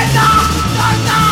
Enough! Enough!